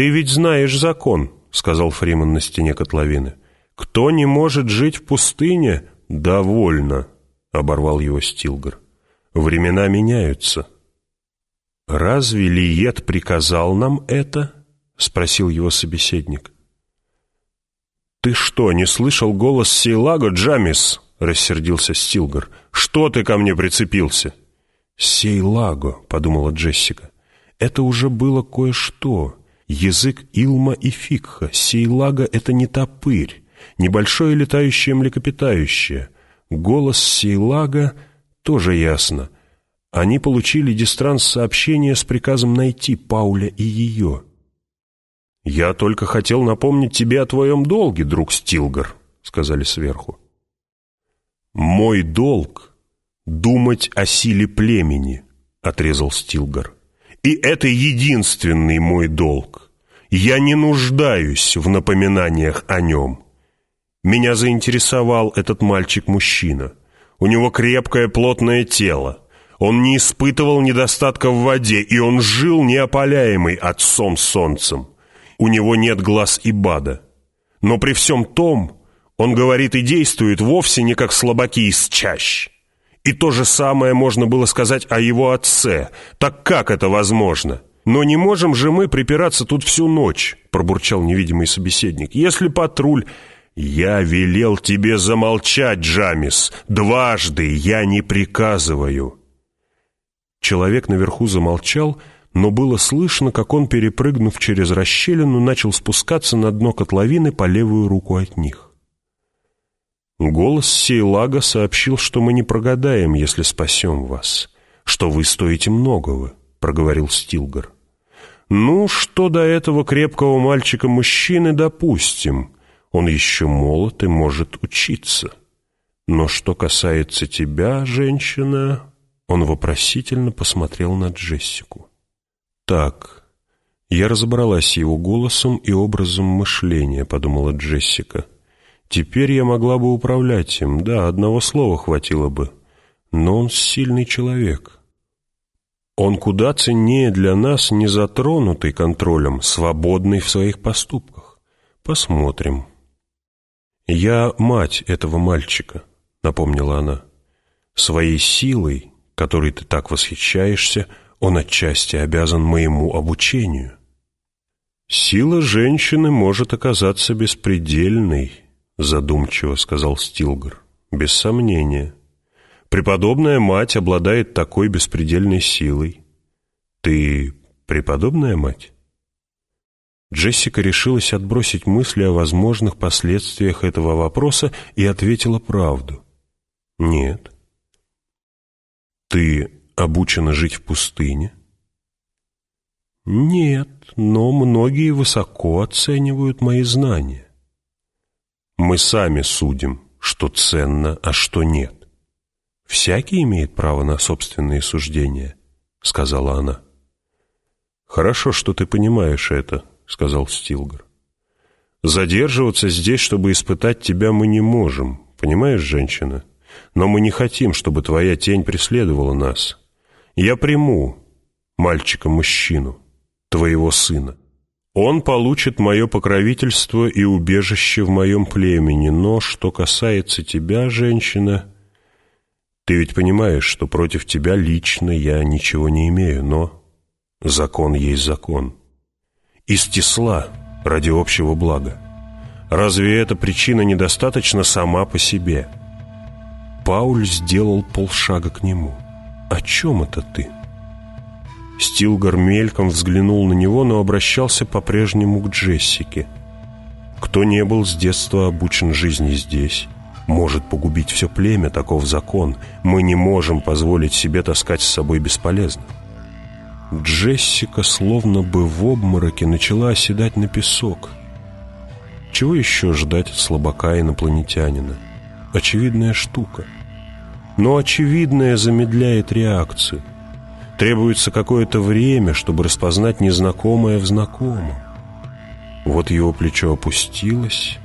«Ты ведь знаешь закон», — сказал Фриман на стене котловины. «Кто не может жить в пустыне, довольно», — оборвал его Стилгар. «Времена меняются». «Разве Лиет приказал нам это?» — спросил его собеседник. «Ты что, не слышал голос Сейлага, Джамис?» — рассердился Стилгар. «Что ты ко мне прицепился?» «Сейлаго», — подумала Джессика. «Это уже было кое-что. Язык Илма и Фикха. Сейлага — это не топырь, небольшое летающее млекопитающее. Голос Сейлага тоже ясно. Они получили дистранс-сообщение с приказом найти Пауля и ее». «Я только хотел напомнить тебе о твоем долге, друг Стилгар», — сказали сверху. «Мой долг — думать о силе племени», — отрезал Стилгар. «И это единственный мой долг. Я не нуждаюсь в напоминаниях о нем. Меня заинтересовал этот мальчик-мужчина. У него крепкое плотное тело. Он не испытывал недостатка в воде, и он жил неопаляемый отцом солнцем. У него нет глаз и бада. Но при всем том он говорит и действует вовсе не как слабаки из чащ. И то же самое можно было сказать о его отце. Так как это возможно? Но не можем же мы припираться тут всю ночь, пробурчал невидимый собеседник. Если патруль... «Я велел тебе замолчать, Джамис. Дважды я не приказываю». Человек наверху замолчал, но было слышно, как он, перепрыгнув через расщелину, начал спускаться на дно котловины по левую руку от них. Голос Сейлага сообщил, что мы не прогадаем, если спасем вас, что вы стоите многого, — проговорил Стилгар. Ну, что до этого крепкого мальчика-мужчины, допустим. Он еще молод и может учиться. Но что касается тебя, женщина... Он вопросительно посмотрел на Джессику. «Так, я разобралась его голосом и образом мышления», — подумала Джессика. Теперь я могла бы управлять им, да, одного слова хватило бы. Но он сильный человек. Он куда ценнее для нас, не затронутый контролем, свободный в своих поступках. Посмотрим. «Я мать этого мальчика», — напомнила она. «Своей силой, которой ты так восхищаешься, он отчасти обязан моему обучению». «Сила женщины может оказаться беспредельной», задумчиво сказал Стилгар. Без сомнения. Преподобная мать обладает такой беспредельной силой. Ты преподобная мать? Джессика решилась отбросить мысли о возможных последствиях этого вопроса и ответила правду. Нет. Ты обучена жить в пустыне? Нет, но многие высоко оценивают мои знания. Мы сами судим, что ценно, а что нет. Всякий имеет право на собственные суждения, сказала она. Хорошо, что ты понимаешь это, сказал Стилгар. Задерживаться здесь, чтобы испытать тебя, мы не можем, понимаешь, женщина? Но мы не хотим, чтобы твоя тень преследовала нас. Я приму мальчика-мужчину, твоего сына. Он получит мое покровительство и убежище в моем племени, но что касается тебя, женщина, ты ведь понимаешь, что против тебя лично я ничего не имею, но закон есть закон. Из тесла ради общего блага. Разве эта причина недостаточно сама по себе? Пауль сделал полшага к нему. «О чем это ты?» Стилгар мельком взглянул на него, но обращался по-прежнему к Джессике. «Кто не был с детства обучен жизни здесь, может погубить все племя, таков закон. Мы не можем позволить себе таскать с собой бесполезно». Джессика словно бы в обмороке начала оседать на песок. Чего еще ждать от слабака инопланетянина? Очевидная штука. Но очевидное замедляет реакцию. Требуется какое-то время, чтобы распознать незнакомое в знакомом. Вот его плечо опустилось,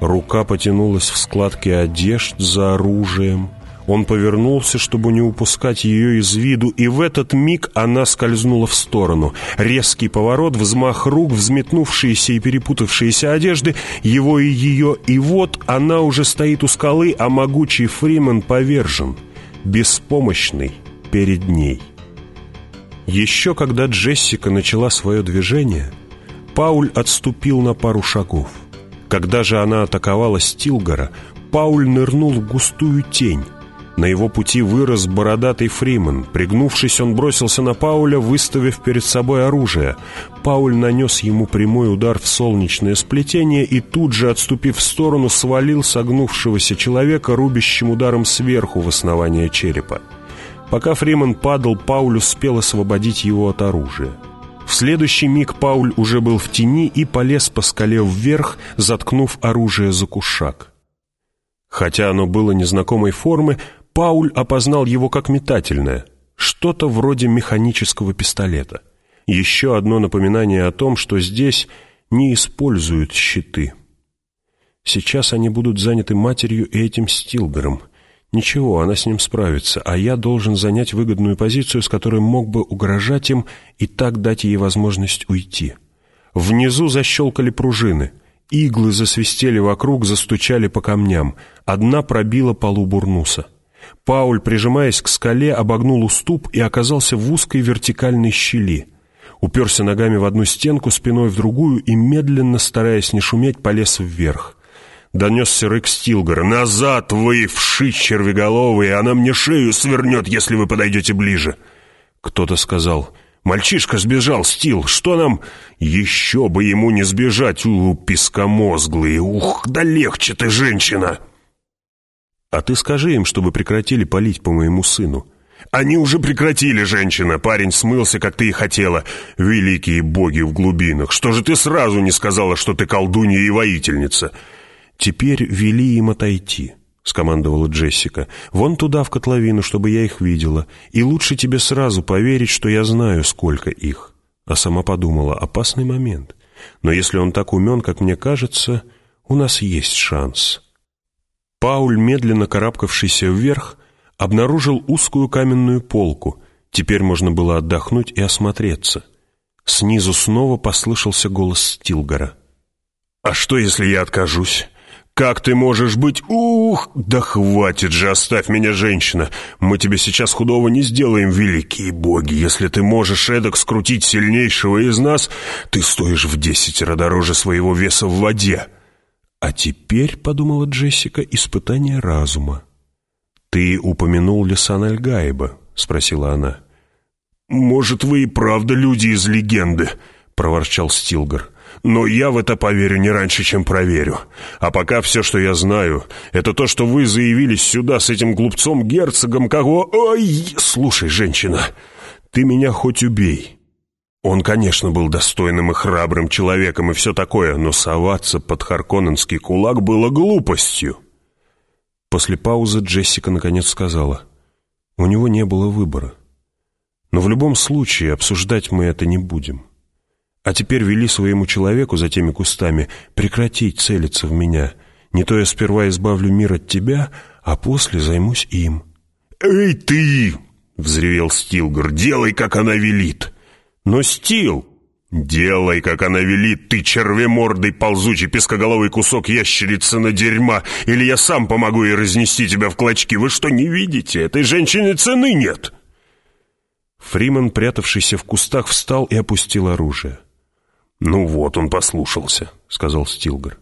рука потянулась в складки одежд за оружием, Он повернулся, чтобы не упускать ее из виду, и в этот миг она скользнула в сторону. Резкий поворот, взмах рук, взметнувшиеся и перепутавшиеся одежды, его и ее, и вот она уже стоит у скалы, а могучий Фриман повержен, беспомощный перед ней. Еще когда Джессика начала свое движение, Пауль отступил на пару шагов. Когда же она атаковала Стилгора, Пауль нырнул в густую тень. На его пути вырос бородатый Фриман. Пригнувшись, он бросился на Пауля, выставив перед собой оружие. Пауль нанес ему прямой удар в солнечное сплетение и тут же, отступив в сторону, свалил согнувшегося человека рубящим ударом сверху в основание черепа. Пока Фриман падал, Пауль успел освободить его от оружия. В следующий миг Пауль уже был в тени и полез по скале вверх, заткнув оружие за кушак. Хотя оно было незнакомой формы, Пауль опознал его как метательное, что-то вроде механического пистолета. Еще одно напоминание о том, что здесь не используют щиты. Сейчас они будут заняты матерью и этим Стилгером. Ничего, она с ним справится, а я должен занять выгодную позицию, с которой мог бы угрожать им и так дать ей возможность уйти. Внизу защелкали пружины. Иглы засвистели вокруг, застучали по камням. Одна пробила полу бурнуса. Пауль, прижимаясь к скале, обогнул уступ и оказался в узкой вертикальной щели. Уперся ногами в одну стенку, спиной в другую и, медленно, стараясь не шуметь, полез вверх. Донесся рык Стилгара. «Назад вы, вши червеголовые! Она мне шею свернет, если вы подойдете ближе!» Кто-то сказал. «Мальчишка сбежал, Стил! Что нам...» «Еще бы ему не сбежать, у пескомозглые! Ух, да легче ты, женщина!» «А ты скажи им, чтобы прекратили палить по моему сыну». «Они уже прекратили, женщина. Парень смылся, как ты и хотела. Великие боги в глубинах. Что же ты сразу не сказала, что ты колдунья и воительница?» «Теперь вели им отойти», — скомандовала Джессика. «Вон туда, в котловину, чтобы я их видела. И лучше тебе сразу поверить, что я знаю, сколько их». А сама подумала, опасный момент. Но если он так умен, как мне кажется, у нас есть шанс. Пауль, медленно карабкавшийся вверх, обнаружил узкую каменную полку. Теперь можно было отдохнуть и осмотреться. Снизу снова послышался голос Стилгора. «А что, если я откажусь? «Как ты можешь быть? Ух! Да хватит же, оставь меня, женщина! Мы тебе сейчас худого не сделаем, великие боги! Если ты можешь эдак скрутить сильнейшего из нас, ты стоишь в десятеро дороже своего веса в воде!» «А теперь, — подумала Джессика, — испытание разума». «Ты упомянул Лисан Альгаеба?» — спросила она. «Может, вы и правда люди из легенды?» — проворчал Стилгар. Но я в это поверю не раньше, чем проверю. А пока все, что я знаю, это то, что вы заявились сюда с этим глупцом-герцогом, кого... Ой, слушай, женщина, ты меня хоть убей. Он, конечно, был достойным и храбрым человеком и все такое, но соваться под Харконненский кулак было глупостью. После паузы Джессика наконец сказала, у него не было выбора. Но в любом случае обсуждать мы это не будем. А теперь вели своему человеку за теми кустами прекратить целиться в меня. Не то я сперва избавлю мир от тебя, а после займусь им». «Эй, ты!» — взревел Стилгар. «Делай, как она велит!» «Но, Стил!» «Делай, как она велит, ты червемордый ползучий пескоголовый кусок ящерицы на дерьма, или я сам помогу ей разнести тебя в клочки. Вы что, не видите? Этой женщине цены нет!» Фриман, прятавшийся в кустах, встал и опустил оружие. «Ну вот, он послушался», — сказал Стилгар.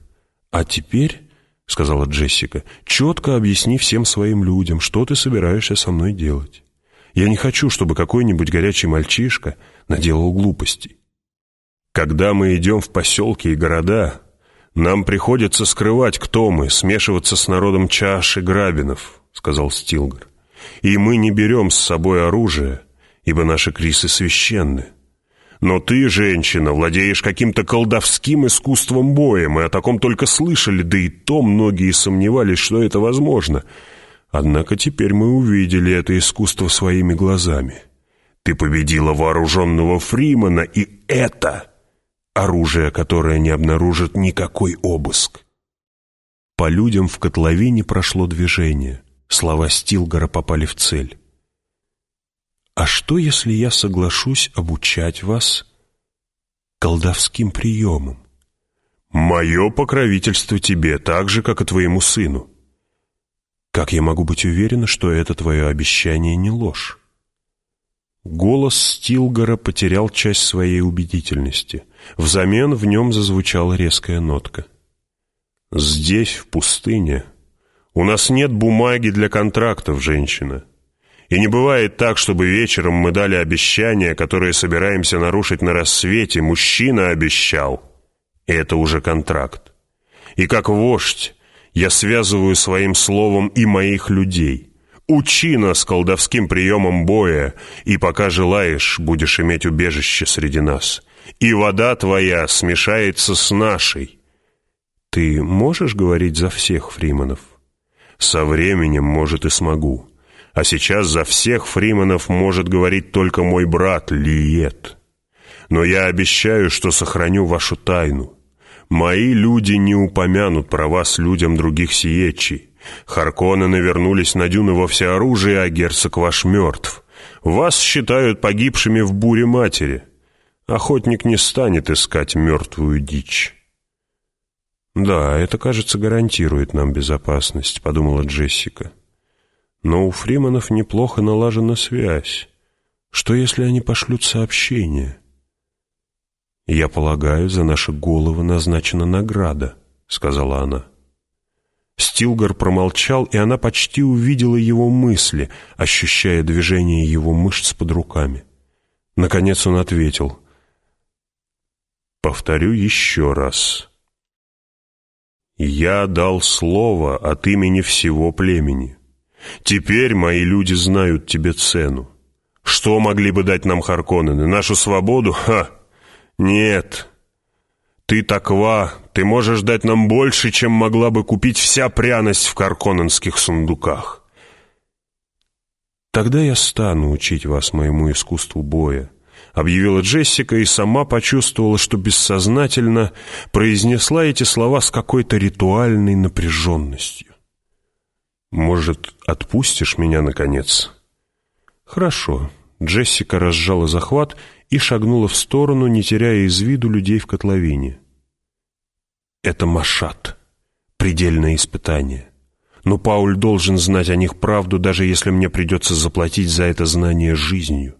«А теперь...» — сказала Джессика, — «четко объясни всем своим людям, что ты собираешься со мной делать. Я не хочу, чтобы какой-нибудь горячий мальчишка наделал глупостей. Когда мы идем в поселки и города, нам приходится скрывать, кто мы, смешиваться с народом чаш и грабинов», — сказал Стилгар. «И мы не берем с собой оружие, ибо наши крисы священны». Но ты, женщина, владеешь каким-то колдовским искусством боя. Мы о таком только слышали, да и то многие сомневались, что это возможно. Однако теперь мы увидели это искусство своими глазами. Ты победила вооруженного Фримана, и это оружие, которое не обнаружит никакой обыск. По людям в котловине прошло движение. Слова Стилгора попали в цель. «А что, если я соглашусь обучать вас колдовским приемам?» «Мое покровительство тебе, так же, как и твоему сыну». «Как я могу быть уверена, что это твое обещание не ложь?» Голос Стилгора потерял часть своей убедительности. Взамен в нем зазвучала резкая нотка. «Здесь, в пустыне, у нас нет бумаги для контрактов, женщина. И не бывает так, чтобы вечером мы дали обещание, которое собираемся нарушить на рассвете. Мужчина обещал. И это уже контракт. И как вождь я связываю своим словом и моих людей. Учи нас колдовским приемом боя, и пока желаешь, будешь иметь убежище среди нас. И вода твоя смешается с нашей. Ты можешь говорить за всех фриманов? Со временем, может, и смогу. А сейчас за всех Фриманов может говорить только мой брат Лиет. Но я обещаю, что сохраню вашу тайну. Мои люди не упомянут про вас людям других сиетчей. Харконнены вернулись на дюны во всеоружии, а герцог ваш мертв. Вас считают погибшими в буре матери. Охотник не станет искать мертвую дичь». «Да, это, кажется, гарантирует нам безопасность», — подумала Джессика. Но у Фриманов неплохо налажена связь. Что, если они пошлют сообщение? «Я полагаю, за наши головы назначена награда», — сказала она. Стилгар промолчал, и она почти увидела его мысли, ощущая движение его мышц под руками. Наконец он ответил. «Повторю еще раз. Я дал слово от имени всего племени. Теперь мои люди знают тебе цену. Что могли бы дать нам Харконнены? Нашу свободу? Ха! Нет. Ты таква, ты можешь дать нам больше, чем могла бы купить вся пряность в карконненских сундуках. Тогда я стану учить вас моему искусству боя, объявила Джессика и сама почувствовала, что бессознательно произнесла эти слова с какой-то ритуальной напряженностью. «Может, отпустишь меня, наконец?» «Хорошо». Джессика разжала захват и шагнула в сторону, не теряя из виду людей в котловине. «Это Машат. Предельное испытание. Но Пауль должен знать о них правду, даже если мне придется заплатить за это знание жизнью.